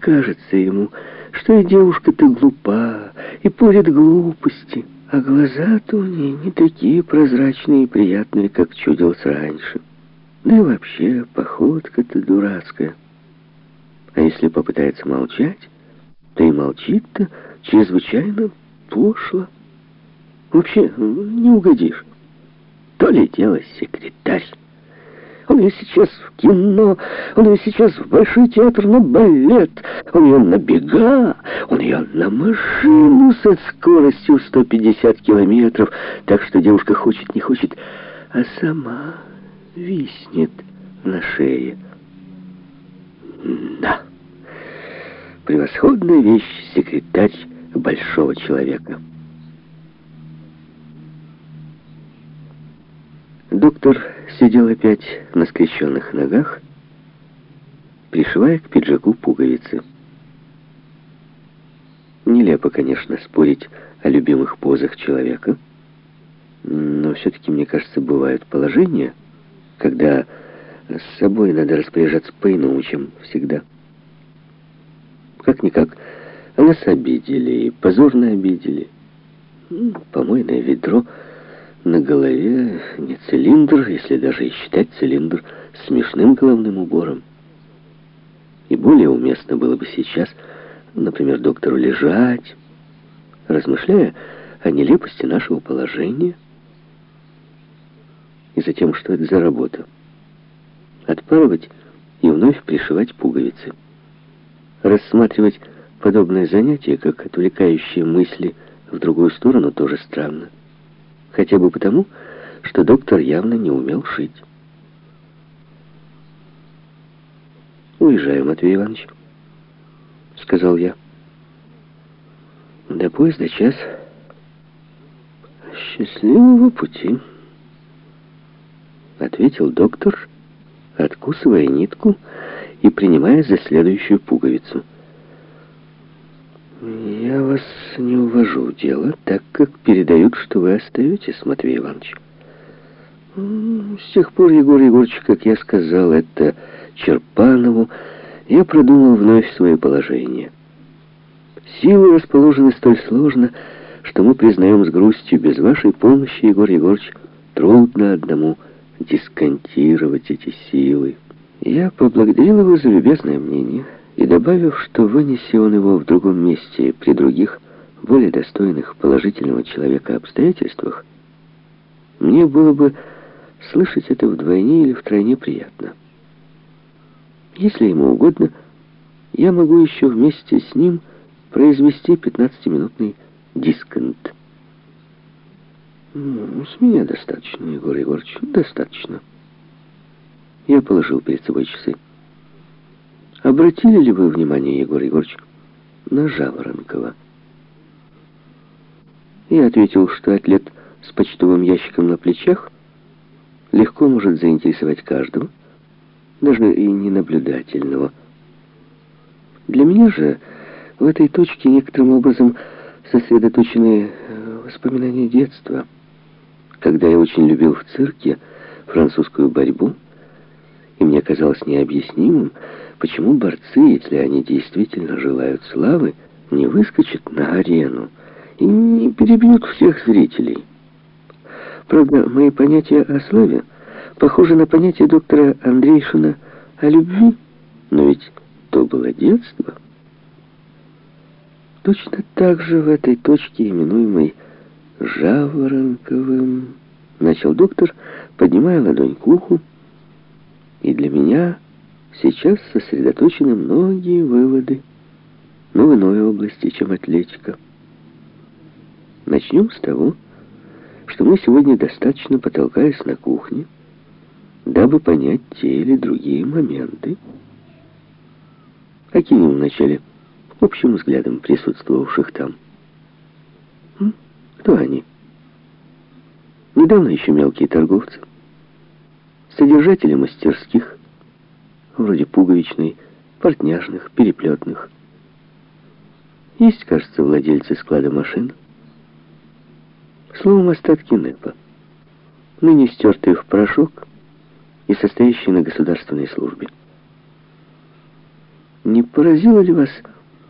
кажется ему, что и девушка-то глупа, и порит глупости, а глаза-то у нее не такие прозрачные и приятные, как чудилось раньше. Да и вообще, походка-то дурацкая. А если попытается молчать, то и молчит-то чрезвычайно пошло. Вообще, не угодишь. То ли дело секретарь. Он ее сейчас в кино, он ее сейчас в Большой театр на балет, он ее на бега, он ее на машину со скоростью 150 километров, так что девушка хочет, не хочет, а сама виснет на шее. Да, превосходная вещь секретарь большого человека. Доктор сидел опять на скрещенных ногах, пришивая к пиджаку пуговицы. Нелепо, конечно, спорить о любимых позах человека, но все-таки, мне кажется, бывают положения, когда с собой надо распоряжаться по-иному, чем всегда. Как-никак, нас обидели позорно обидели. Помойное ведро — на голове не цилиндр, если даже и считать цилиндр смешным головным убором. И более уместно было бы сейчас, например, доктору лежать, размышляя о нелепости нашего положения и затем, что это за работа. Отпарывать и вновь пришивать пуговицы. Рассматривать подобное занятие, как отвлекающие мысли в другую сторону, тоже странно. Хотя бы потому, что доктор явно не умел шить. «Уезжаю, Матвей Иванович», — сказал я. «До поезда час. Счастливого пути», — ответил доктор, откусывая нитку и принимая за следующую пуговицу — «Я вас не увожу дело, так как передают, что вы остаетесь, Матвей Иванович». С тех пор, Егор Егорович, как я сказал, это Черпанову, я продумал вновь свое положение. Силы расположены столь сложно, что мы признаем с грустью, без вашей помощи, Егор Егорович, трудно одному дисконтировать эти силы. Я поблагодарил его за любезное мнение и добавив, что вынеси он его в другом месте, при других, более достойных положительного человека обстоятельствах, мне было бы слышать это вдвойне или втройне приятно. Если ему угодно, я могу еще вместе с ним произвести 15-минутный дисконт. Ну, с меня достаточно, Егор Егорович, достаточно. Я положил перед собой часы. Обратили ли вы внимание, Егор Егорович, на Жаворонкова? Я ответил, что атлет с почтовым ящиком на плечах легко может заинтересовать каждого, даже и ненаблюдательного. Для меня же в этой точке некоторым образом сосредоточены э, воспоминания детства, когда я очень любил в цирке французскую борьбу, и мне казалось необъяснимым, почему борцы, если они действительно желают славы, не выскочат на арену и не перебьют всех зрителей. Правда, мои понятия о славе похожи на понятия доктора Андрейшина о любви, но ведь то было детство. Точно так же в этой точке, именуемой Жаворонковым, начал доктор, поднимая ладонь к уху, и для меня сейчас сосредоточены многие выводы, но в иной области, чем атлетика. Начнем с того, что мы сегодня достаточно потолкаясь на кухне, дабы понять те или другие моменты. Окинем вначале общим взглядом присутствовавших там. Кто они? Недавно еще мелкие торговцы, содержатели мастерских, вроде пуговичной, портняжных, переплетных. Есть, кажется, владельцы склада машин. Словом, остатки НЭПа, ныне стертые в порошок и состоящие на государственной службе. Не поразило ли вас